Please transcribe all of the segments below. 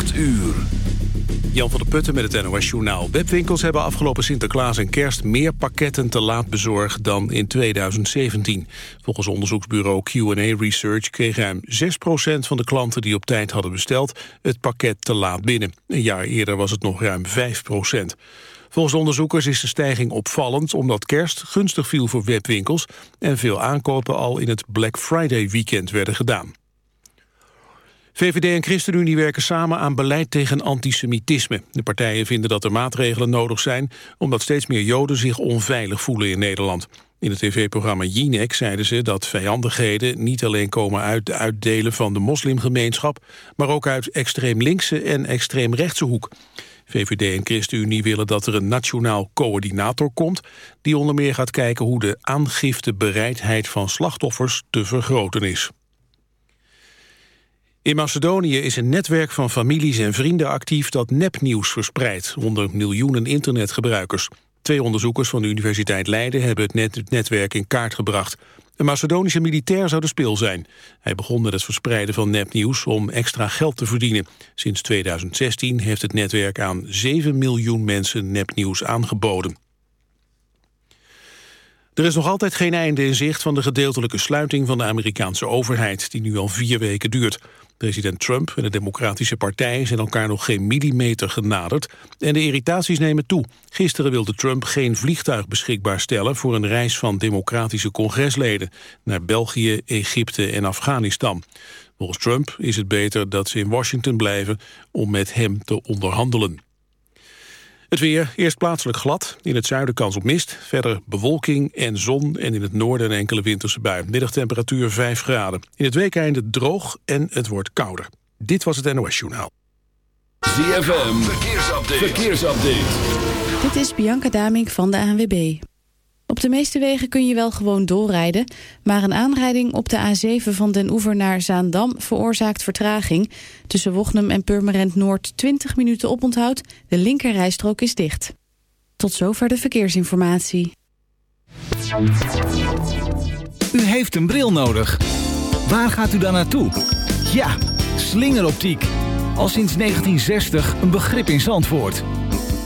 8 uur. Jan van der Putten met het NOS-journaal. Webwinkels hebben afgelopen Sinterklaas en kerst... meer pakketten te laat bezorgd dan in 2017. Volgens onderzoeksbureau Q&A Research... kreeg ruim 6% van de klanten die op tijd hadden besteld... het pakket te laat binnen. Een jaar eerder was het nog ruim 5% Volgens onderzoekers is de stijging opvallend... omdat kerst gunstig viel voor webwinkels... en veel aankopen al in het Black Friday weekend werden gedaan. VVD en ChristenUnie werken samen aan beleid tegen antisemitisme. De partijen vinden dat er maatregelen nodig zijn... omdat steeds meer Joden zich onveilig voelen in Nederland. In het tv-programma Jinek zeiden ze dat vijandigheden... niet alleen komen uit de uitdelen van de moslimgemeenschap... maar ook uit extreem linkse en extreem rechtse hoek. VVD en ChristenUnie willen dat er een nationaal coördinator komt... die onder meer gaat kijken hoe de aangiftebereidheid van slachtoffers te vergroten is. In Macedonië is een netwerk van families en vrienden actief dat nepnieuws verspreidt onder miljoenen internetgebruikers. Twee onderzoekers van de Universiteit Leiden hebben het, netwerk in kaart gebracht. Een Macedonische militair zou de speel zijn. Hij begon met het verspreiden van nepnieuws om extra geld te verdienen. Sinds 2016 heeft het netwerk aan 7 miljoen mensen nepnieuws aangeboden. Er is nog altijd geen einde in zicht van de gedeeltelijke sluiting van de Amerikaanse overheid, die nu al vier weken duurt. President Trump en de Democratische Partij zijn elkaar nog geen millimeter genaderd en de irritaties nemen toe. Gisteren wilde Trump geen vliegtuig beschikbaar stellen voor een reis van democratische congresleden naar België, Egypte en Afghanistan. Volgens Trump is het beter dat ze in Washington blijven om met hem te onderhandelen. Het weer, eerst plaatselijk glad. In het zuiden kans op mist. Verder bewolking en zon en in het noorden een enkele winterse bui. Middagtemperatuur 5 graden. In het weekeinde droog en het wordt kouder. Dit was het NOS Journaal. ZFM, verkeersupdate. verkeersupdate. Dit is Bianca Damink van de ANWB. Op de meeste wegen kun je wel gewoon doorrijden... maar een aanrijding op de A7 van Den Oever naar Zaandam... veroorzaakt vertraging. Tussen Wochnum en Purmerend Noord 20 minuten oponthoud. De linkerrijstrook is dicht. Tot zover de verkeersinformatie. U heeft een bril nodig. Waar gaat u dan naartoe? Ja, slingeroptiek. Al sinds 1960 een begrip in Zandvoort.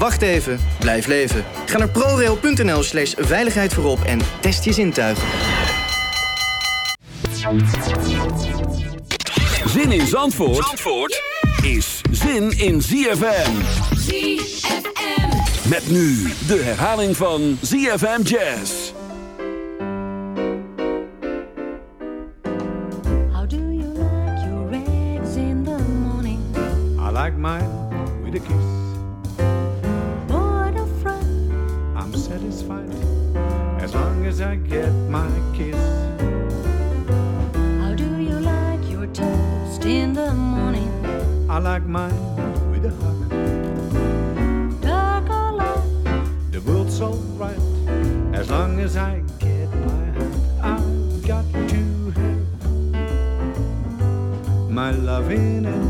Wacht even, blijf leven. Ga naar prorail.nl slash veiligheid voorop en test je zintuigen. Zin in Zandvoort, Zandvoort is zin in ZFM. ZFM. Met nu de herhaling van ZFM Jazz. How do you like your eggs in the morning? I like mine with a kiss. As long as I get my kiss. how do you like your toast in the morning? I like mine with a hug. Dark or light, The world's alright as long as I get my hug. I've got to have my loving and all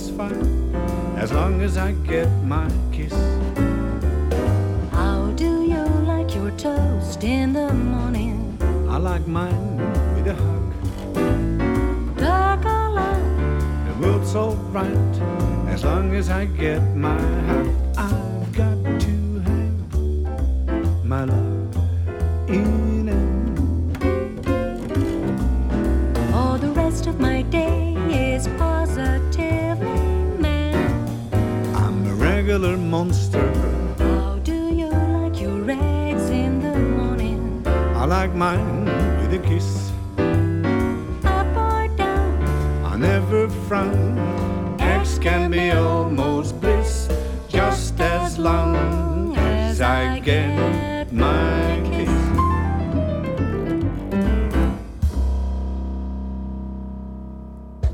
satisfied. As long as I get my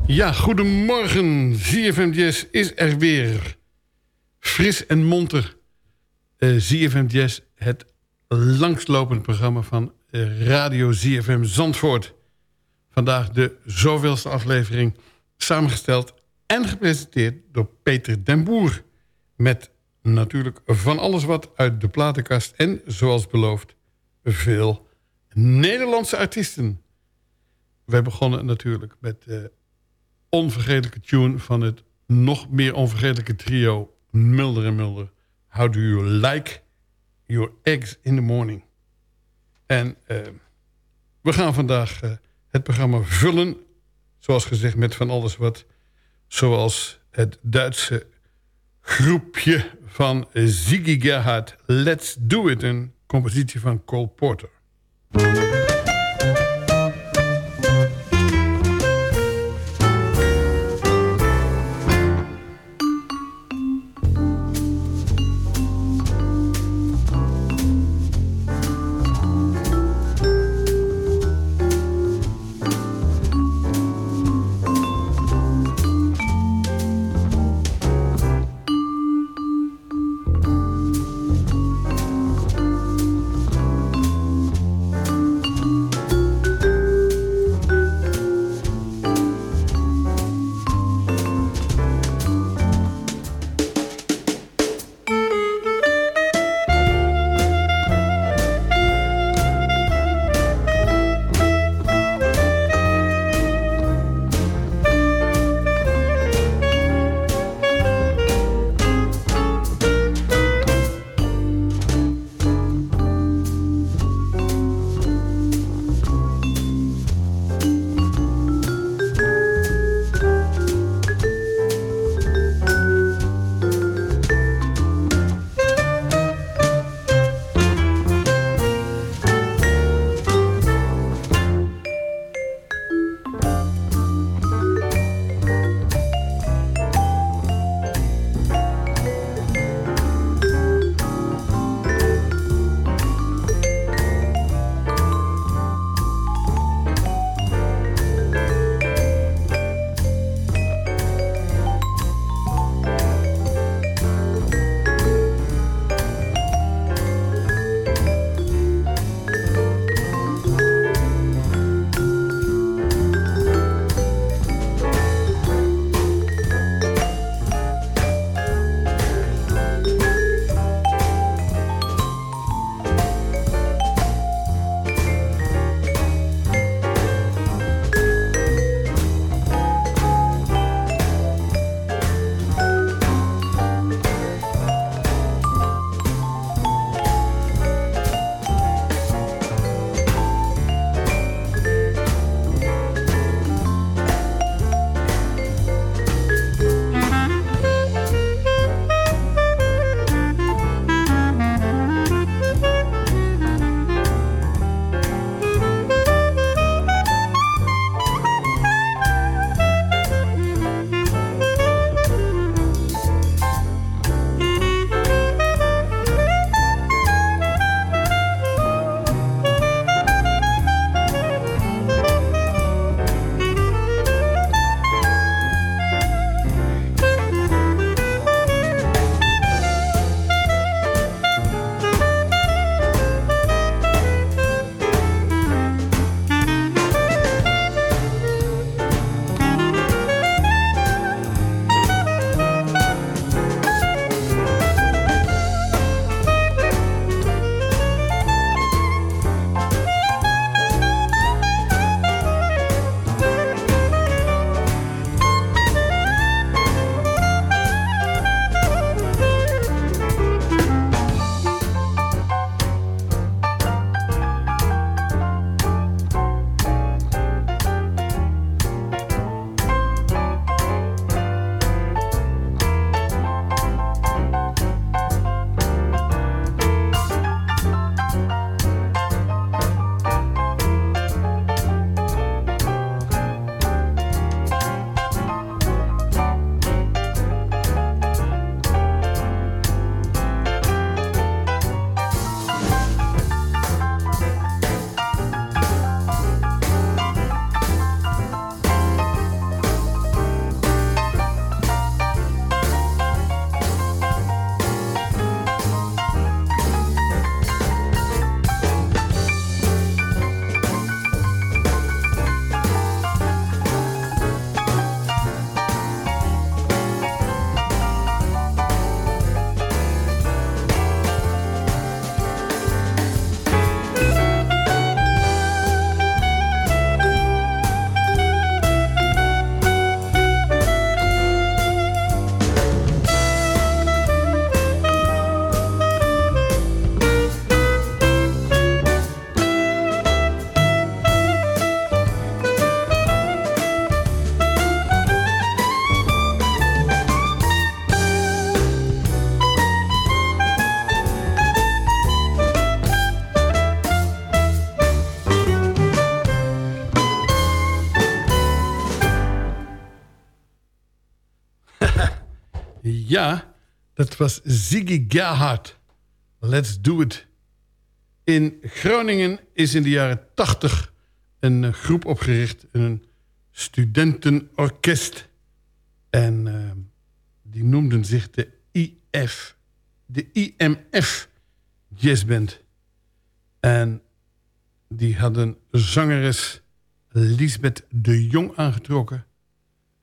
Ja, goedemorgen. ZFM Jazz is er weer. Fris en monter. Uh, ZFM Jazz, het langslopende programma van uh, Radio ZFM Zandvoort. Vandaag de zoveelste aflevering, samengesteld en gepresenteerd door Peter den Boer. Met natuurlijk van alles wat uit de platenkast en, zoals beloofd, veel Nederlandse artiesten. Wij begonnen natuurlijk met de onvergetelijke tune van het nog meer onvergetelijke trio Mulder en Mulder. How do you like your eggs in the morning? En uh, We gaan vandaag uh, het programma vullen. Zoals gezegd met van alles wat... zoals het Duitse groepje van Ziggy Gerhard. Let's Do It, een compositie van Cole Porter. Dat was Ziggy Gerhard. Let's do it. In Groningen is in de jaren 80 een eh, groep opgericht. Een studentenorkest. En uh, die noemden zich de IF. De IMF Jazzband. En die hadden zangeres Lisbeth de Jong aangetrokken.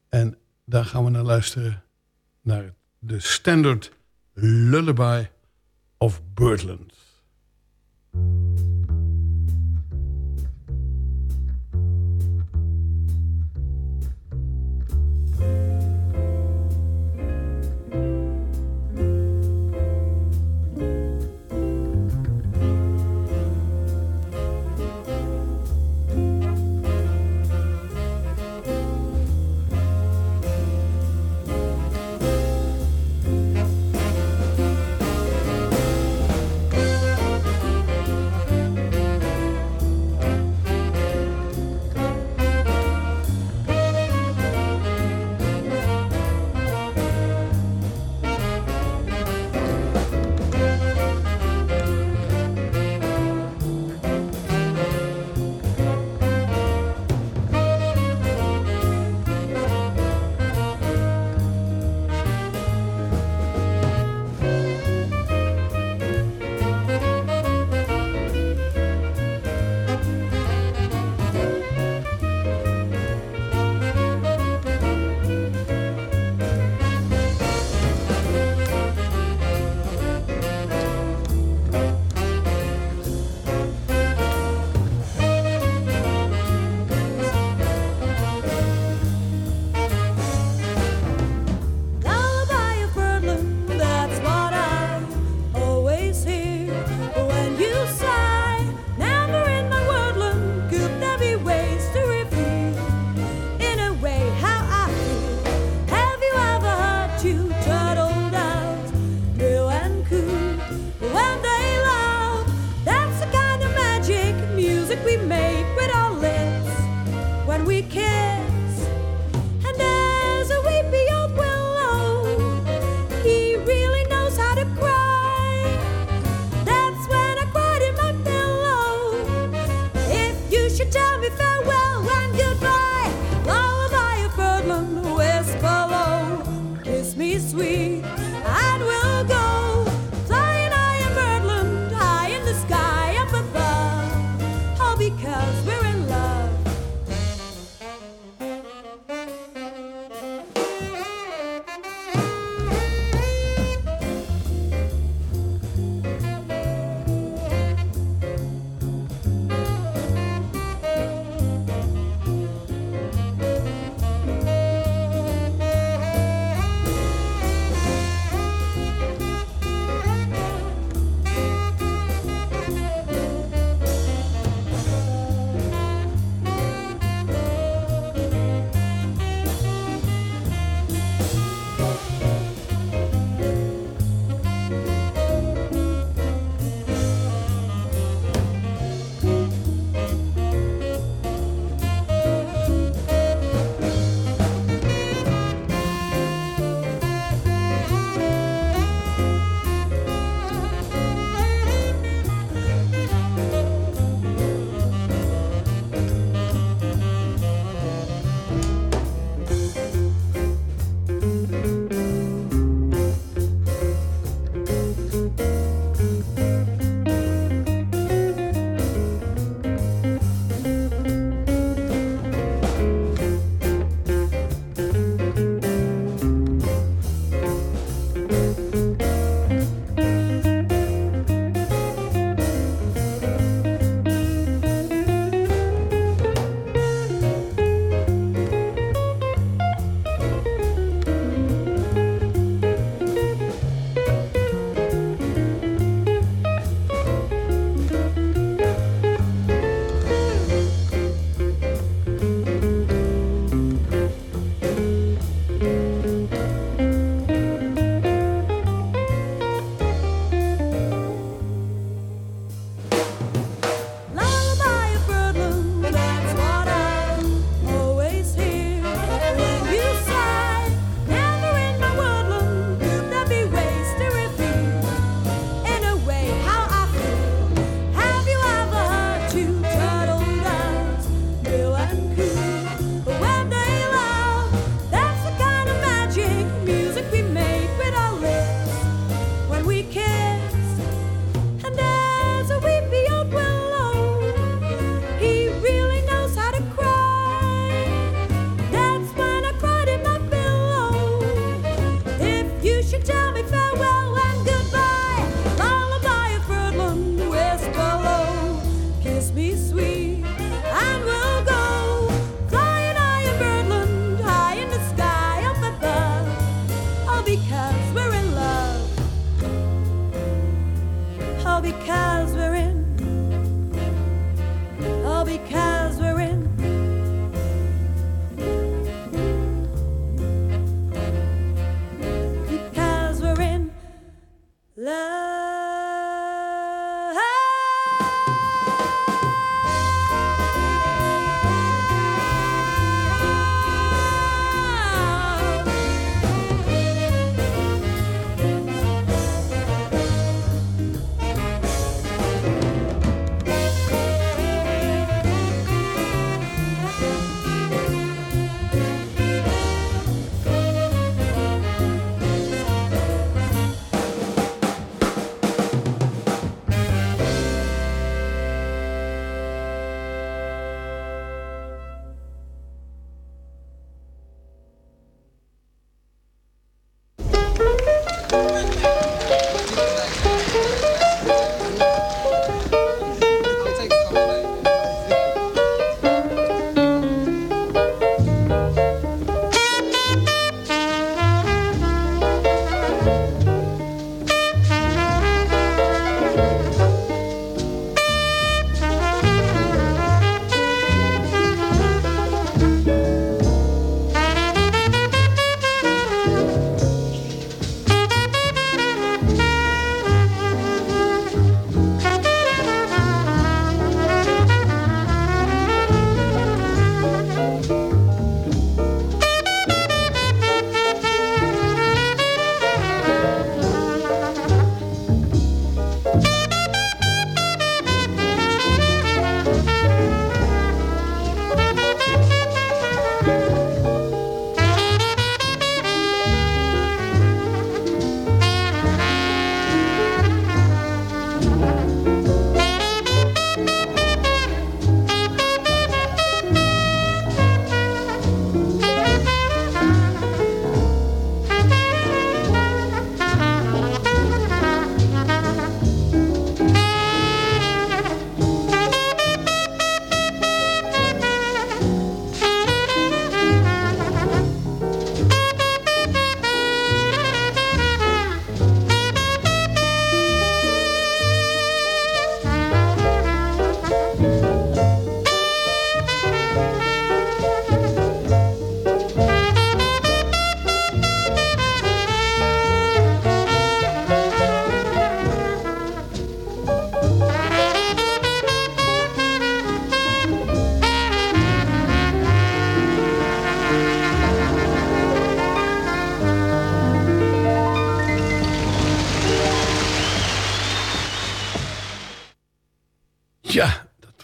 En daar gaan we naar luisteren. Naar de standard Lullaby of Birdland.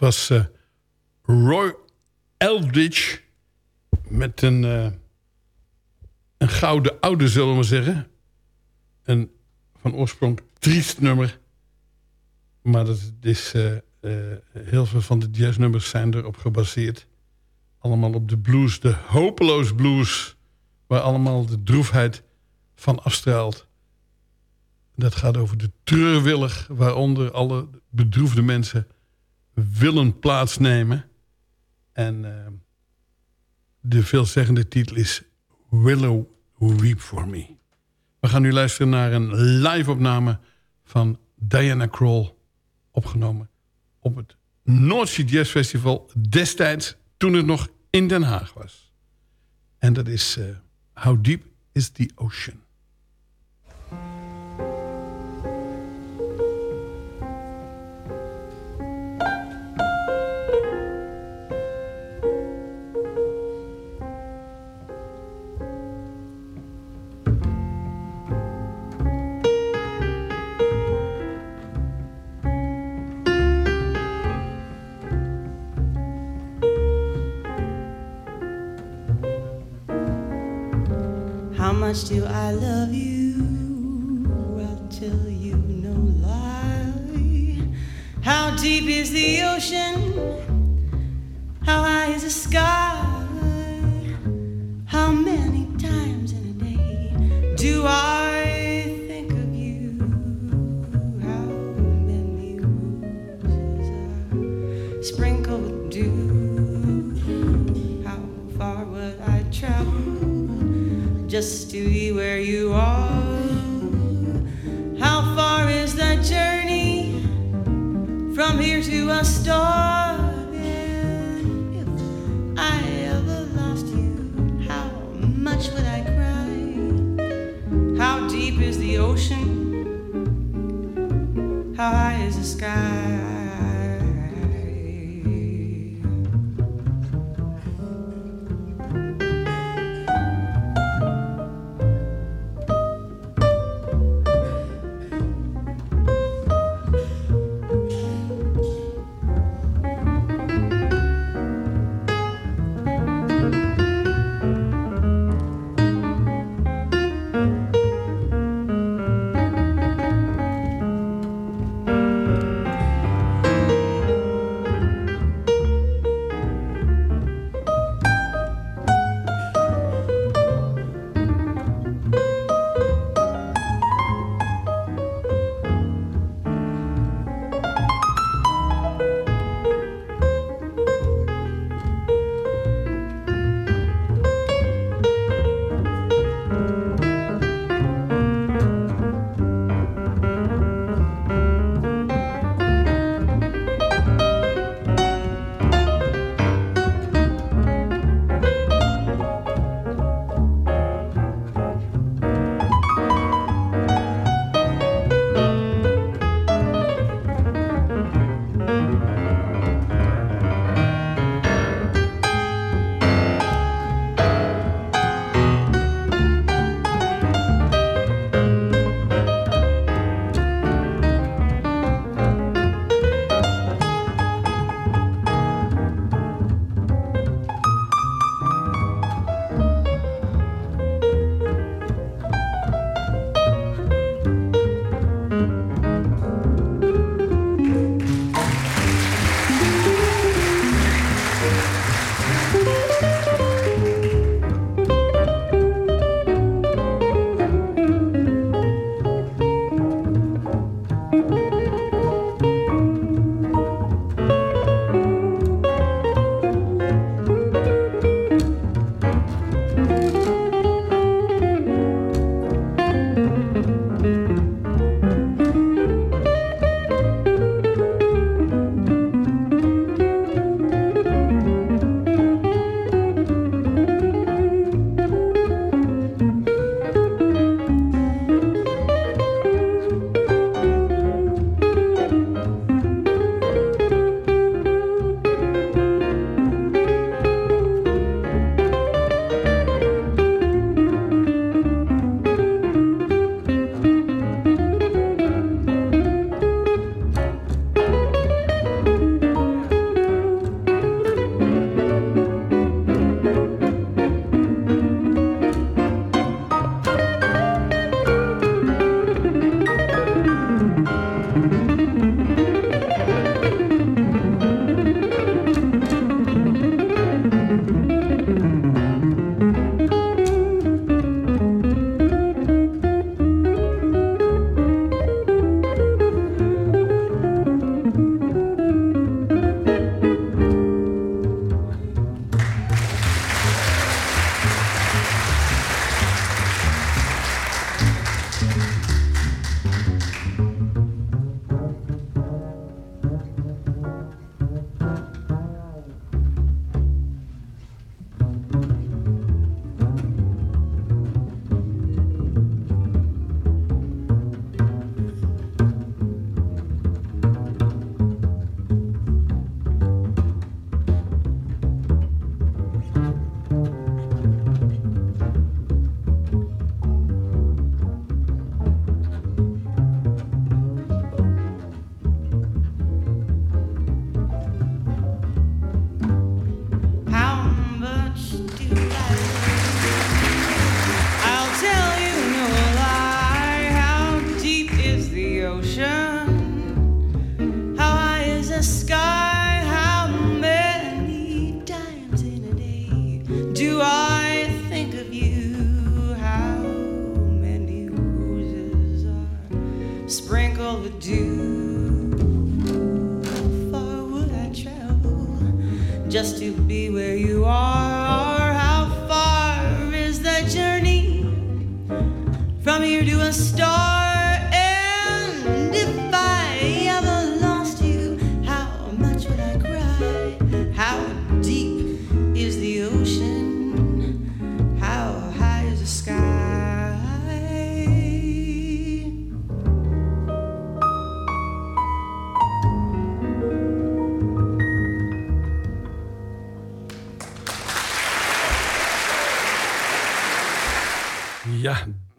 Was eh, Roy Eldridge met een, eh, een gouden oude, zullen we zeggen. Een van oorsprong triest nummer. Maar dat is, eh, heel veel van de jazznummers zijn erop gebaseerd. Allemaal op de blues, de hopeloos blues... waar allemaal de droefheid van afstraalt. Dat gaat over de treurwillig... waaronder alle bedroefde mensen willen plaatsnemen. En eh, de veelzeggende titel is Willow Weep For Me. We gaan nu luisteren naar een live-opname van Diana Kroll... opgenomen op het Sea Jazz Festival... destijds toen het nog in Den Haag was. En dat is eh, How Deep is the Ocean. I love you? I'll tell you no lie. How deep is the ocean? From here to uh, a star.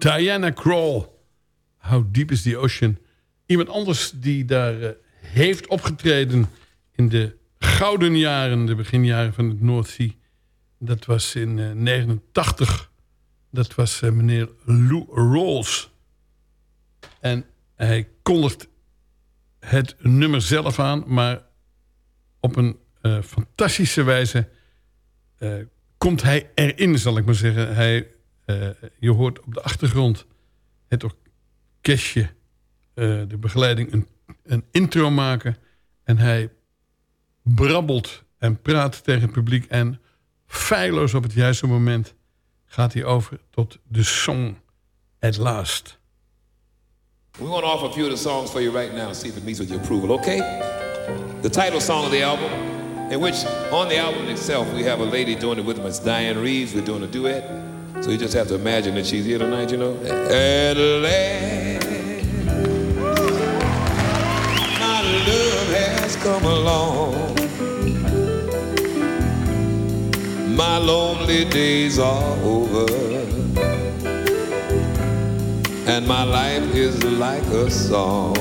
Diana Krall. How Deep is the Ocean. Iemand anders die daar eh, heeft opgetreden in de gouden jaren, de beginjaren van het Sea. Dat was in 1989. Dat was eh, meneer Lou Rawls. En hij kondigt het nummer zelf aan, maar op een eh, fantastische wijze eh, komt hij erin, zal ik maar zeggen. Hij, eh, je hoort op de achtergrond het orkestje, eh, de begeleiding, een, een intro maken. En hij brabbelt en praat tegen het publiek. En feilloos op het juiste moment gaat hij over tot de song At Last. We want to offer a few of the songs for you right now see if it meets with your approval, okay? The title song of the album, in which on the album itself we have a lady doing it with us, Diane Reeves. We're doing a duet. So you just have to imagine that she's here tonight, you know? At last, my love has come along. My lonely days are over. And my life is like a song.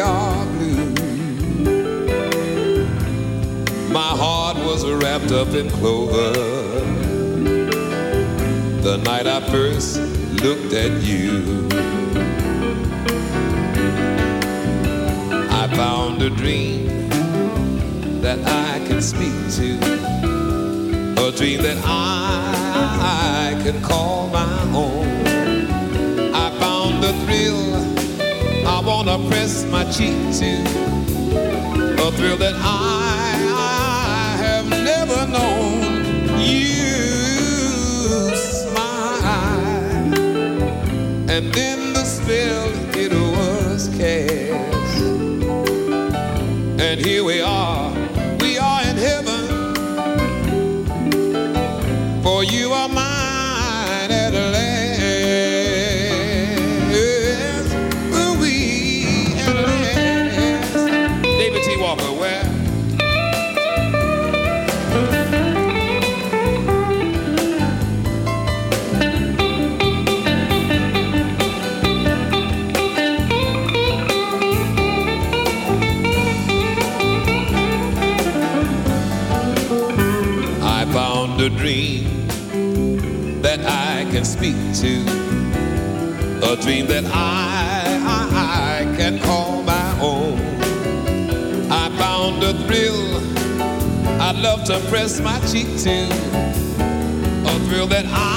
Are blue. My heart was wrapped up in clover. The night I first looked at you. I found a dream that I can speak to, a dream that I can call my own. Wanna press my cheek to, a thrill that I, press my cheek to, a thrill that I,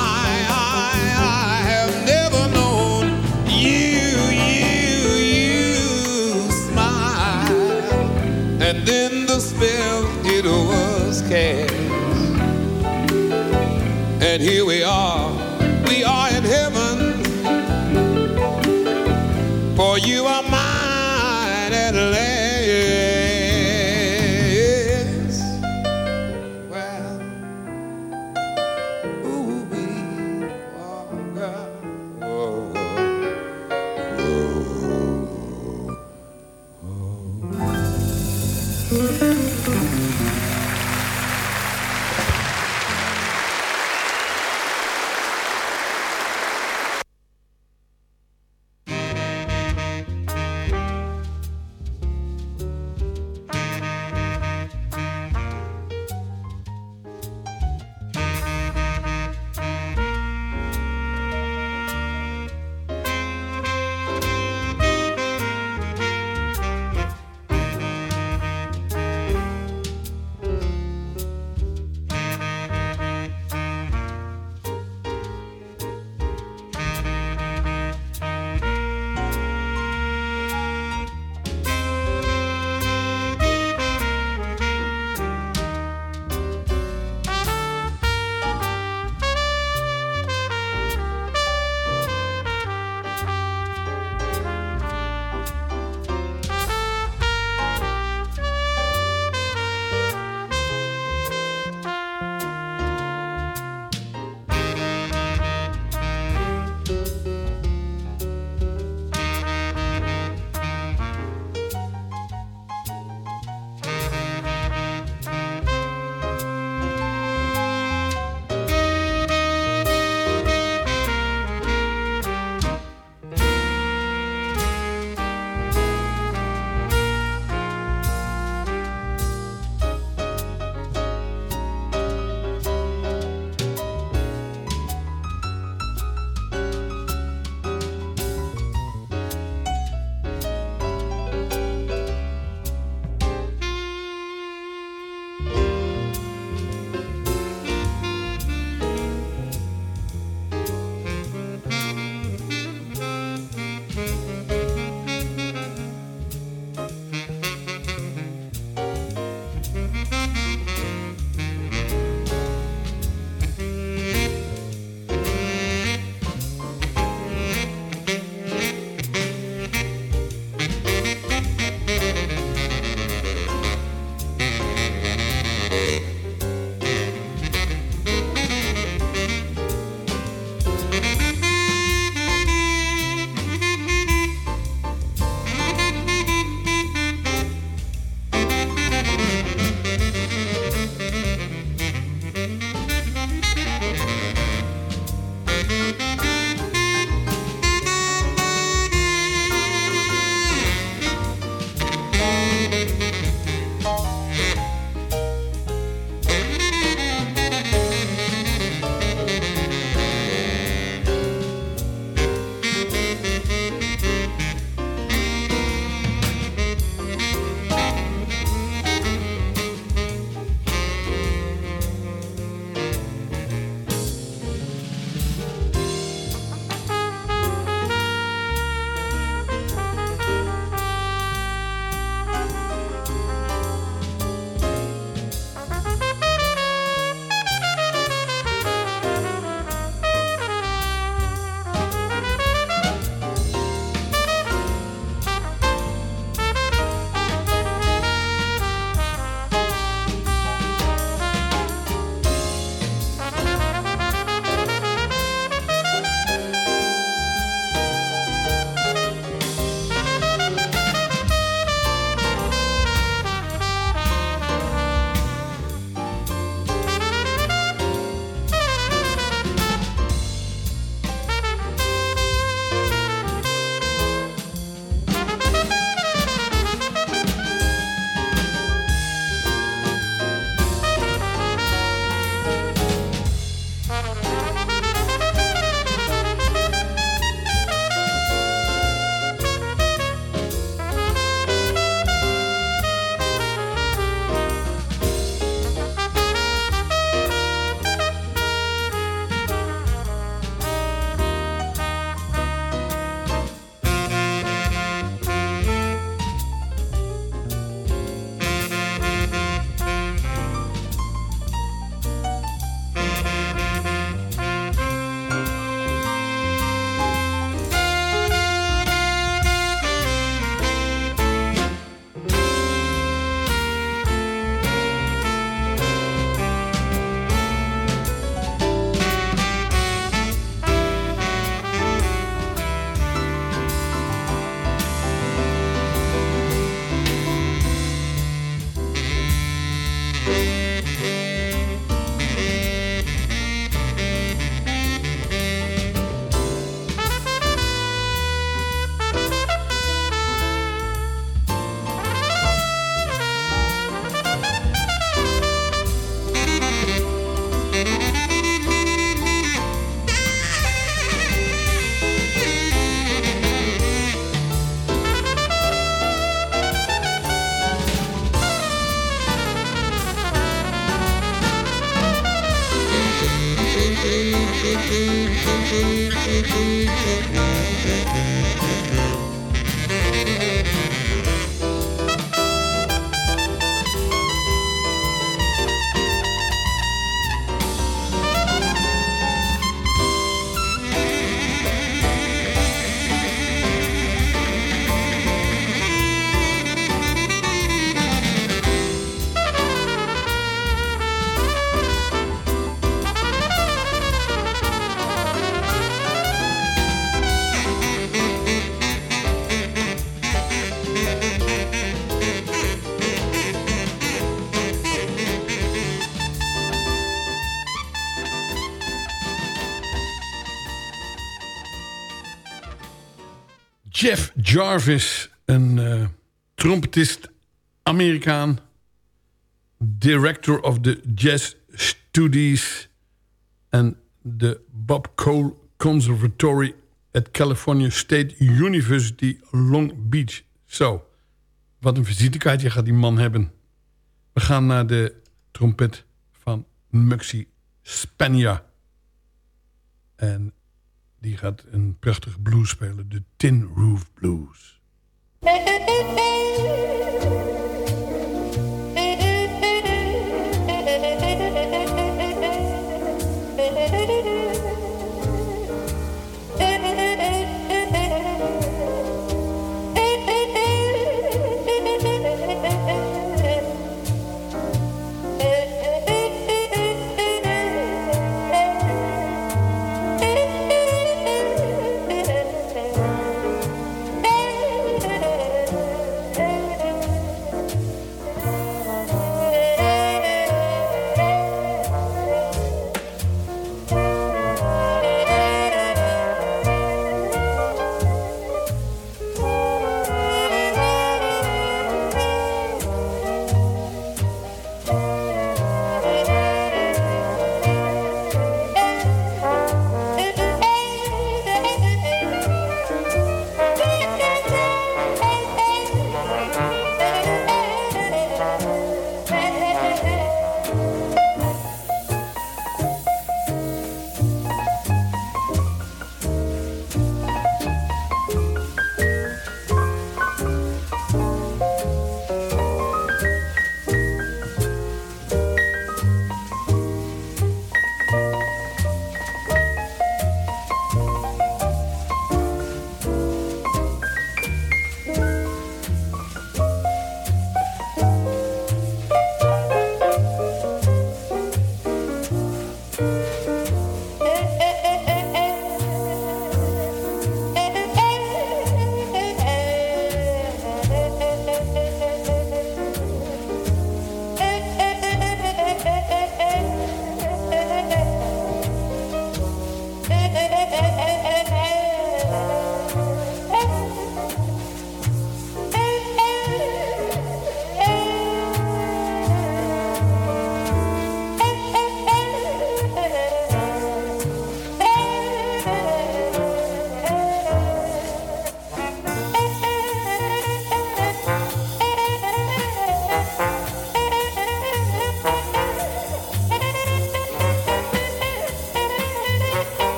Jarvis, een eh, trompetist, Amerikaan. Director of the Jazz Studies. En de Bob Cole Conservatory at California State University Long Beach. Zo, wat een visitekaartje gaat die man hebben. We gaan naar de trompet van Muxie Spania. En die gaat een prachtige blues spelen. De Tin Roof Blues.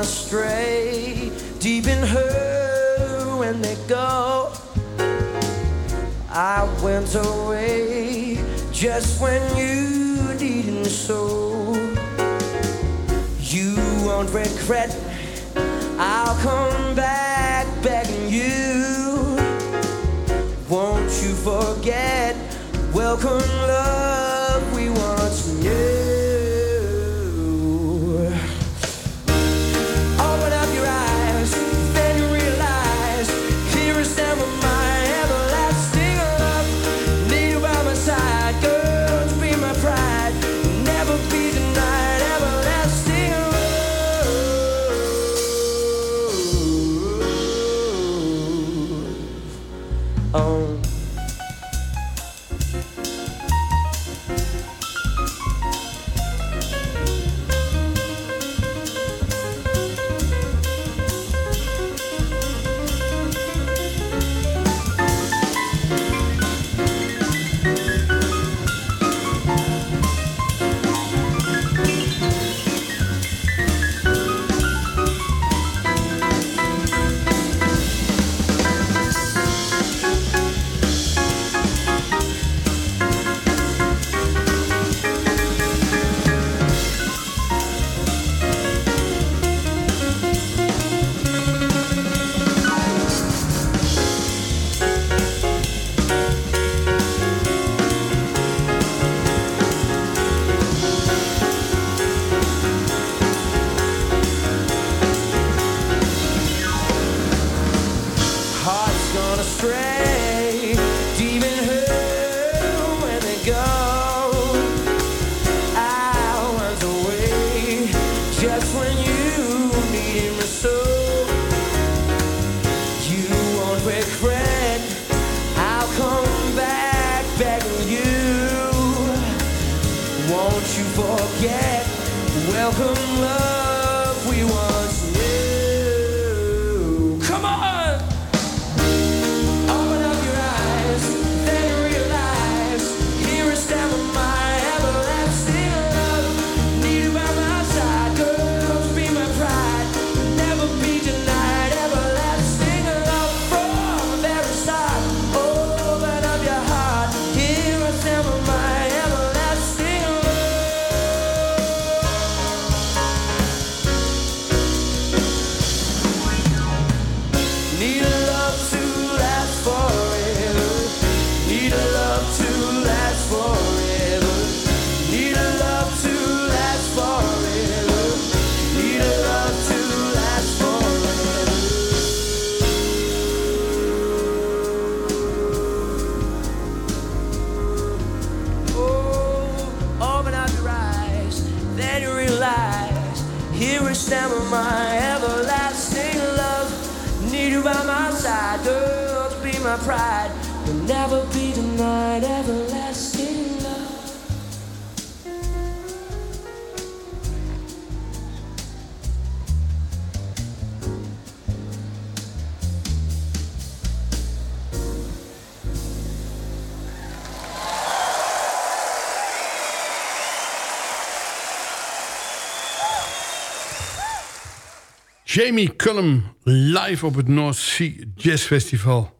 Astray, deep in her when they go. I went away just when pride. Will never be denied, everlasting love. Jamie Cullum live op het North Sea Jazz Festival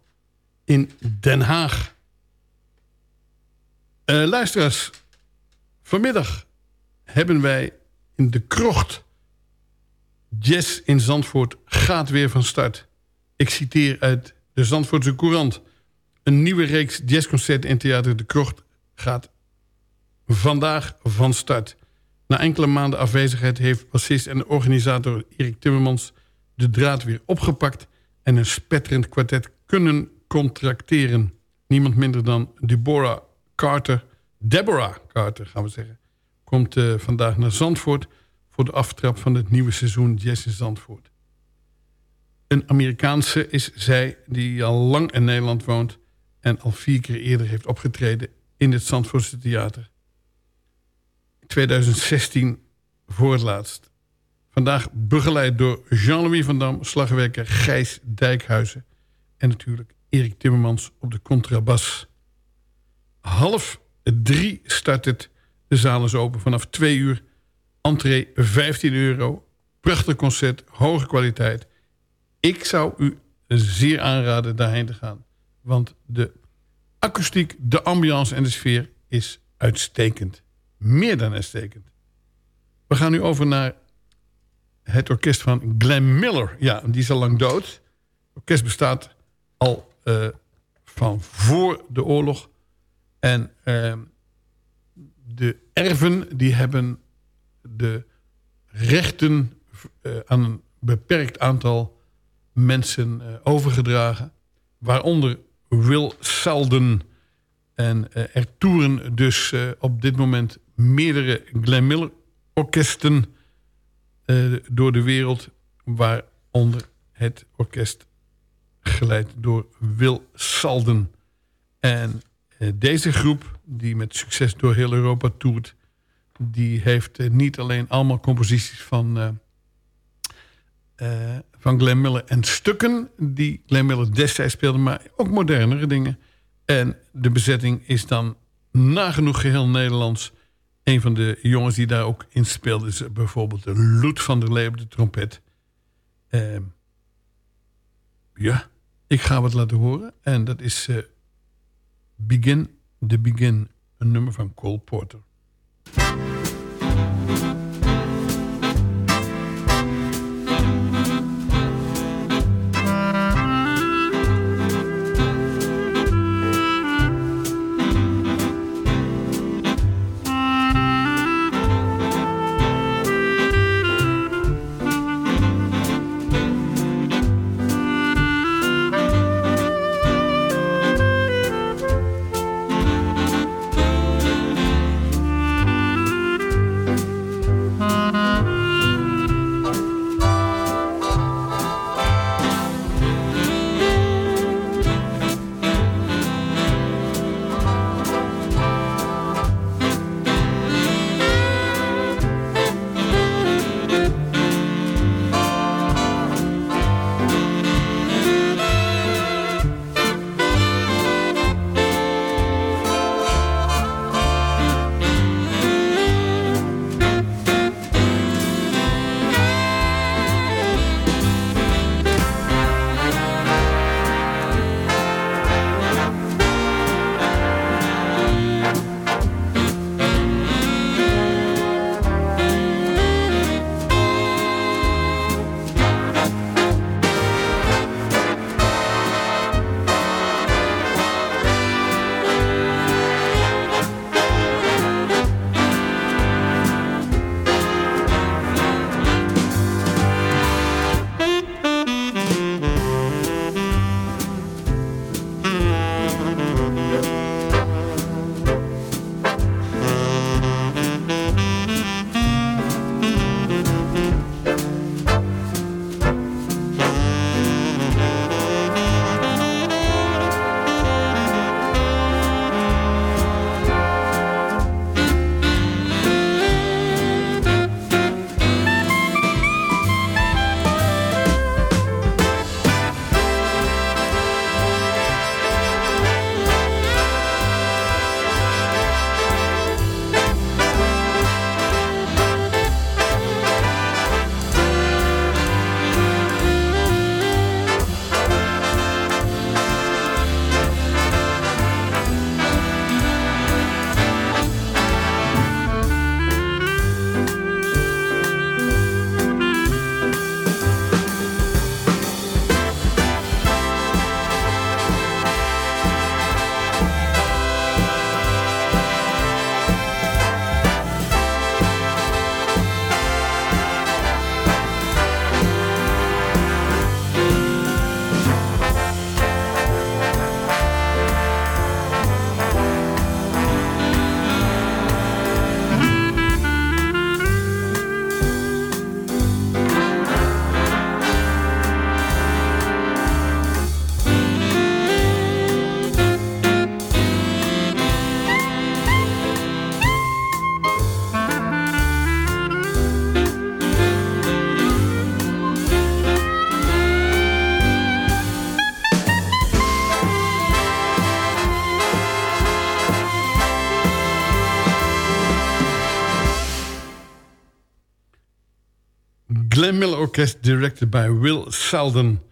in Den Haag. Eh, luisteraars, vanmiddag hebben wij in de krocht... Jazz in Zandvoort gaat weer van start. Ik citeer uit de Zandvoortse Courant. Een nieuwe reeks jazzconcerten in Theater de Krocht gaat vandaag van start. Na enkele maanden afwezigheid heeft bassist en organisator Erik Timmermans... de draad weer opgepakt en een spetterend kwartet kunnen contracteren. Niemand minder dan Deborah Carter, Deborah Carter gaan we zeggen... komt eh, vandaag naar Zandvoort voor de aftrap van het nieuwe seizoen Jazz in Zandvoort. Een Amerikaanse is zij die al lang in Nederland woont... en al vier keer eerder heeft opgetreden in het Zandvoortse theater. 2016 voor het laatst. Vandaag begeleid door Jean-Louis van Dam, slagwerker Gijs Dijkhuizen... en natuurlijk Erik Timmermans op de contrabas. Half drie start het. De zaal is open vanaf twee uur. Entree 15 euro. Prachtig concert, hoge kwaliteit. Ik zou u zeer aanraden daarheen te gaan. Want de akoestiek, de ambiance en de sfeer is uitstekend. Meer dan uitstekend. We gaan nu over naar het orkest van Glenn Miller. Ja, die is al lang dood. Het orkest bestaat al eh, van voor de oorlog. En eh, de erven die hebben de rechten eh, aan een beperkt aantal mensen eh, overgedragen. Waaronder Will Selden. En er toeren dus op dit moment meerdere Glenn Miller orkesten door de wereld. Waaronder het orkest geleid door Will Salden. En eh, deze groep, die met succes door heel Europa toert... die heeft eh, niet alleen allemaal composities van, eh, van Glenn Miller... en stukken die Glenn Miller destijds speelde... maar ook modernere dingen. En de bezetting is dan nagenoeg geheel Nederlands. Een van de jongens die daar ook in speelde... is bijvoorbeeld Loet van der Lee op de trompet... Ehm, ja, ik ga wat laten horen. En dat is eh, Begin the Begin. Een nummer van Cole Porter. Orkest, directed by Will Selden.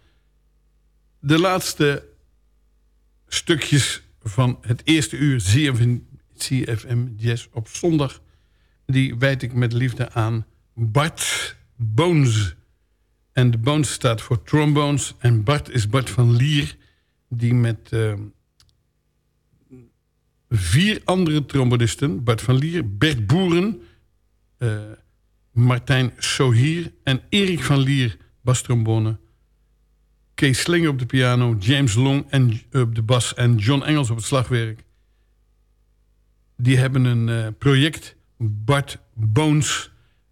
De laatste stukjes van het eerste uur CFM, CFM Jazz op zondag... die wijd ik met liefde aan Bart Bones. En de Bones staat voor trombones. En Bart is Bart van Lier, die met eh, vier andere trombonisten... Bart van Lier, Bert Boeren, Martijn Sohier en Erik van Lier, bastrombone... Kees Slinger op de piano, James Long en, op de bas... en John Engels op het slagwerk. Die hebben een eh, project, Bart Bones...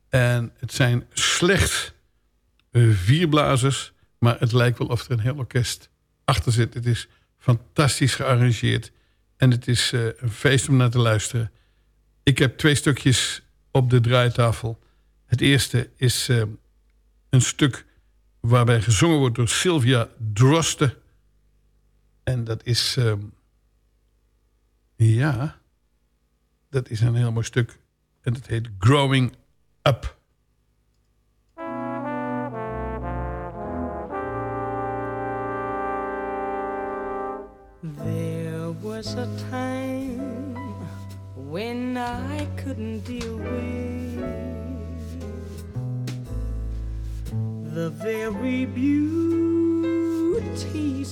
En het zijn slechts eh, vier blazers. Maar het lijkt wel of er een heel orkest achter zit. Het is fantastisch gearrangeerd. En het is eh, een feest om naar te luisteren. Ik heb twee stukjes op de draaitafel. Het eerste is eh, een stuk waarbij gezongen wordt door Sylvia Droste. En dat is... eh, ja, dat is een heel mooi stuk. En het heet Growing Up. There was a time when I couldn't deal with the very beauties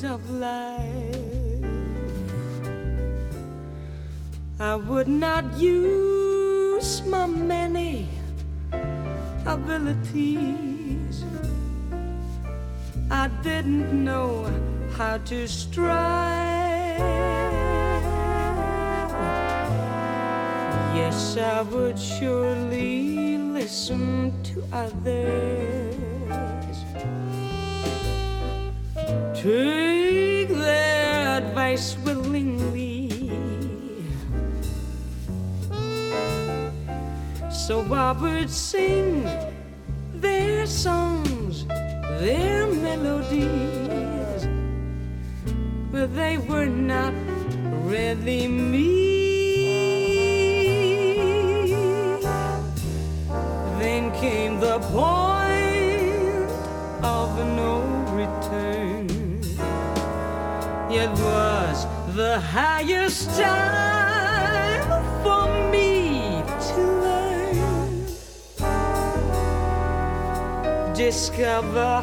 of life. I would not use my many abilities. I didn't know how to strive. Yes, I would surely listen to others. Take their advice willingly. So would sing their songs, their melodies, but they were not really me. Then came the point the highest time for me to learn, discover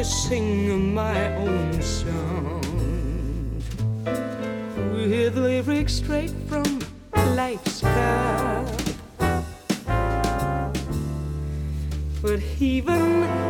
to sing my own song with lyrics straight from life's cup. But even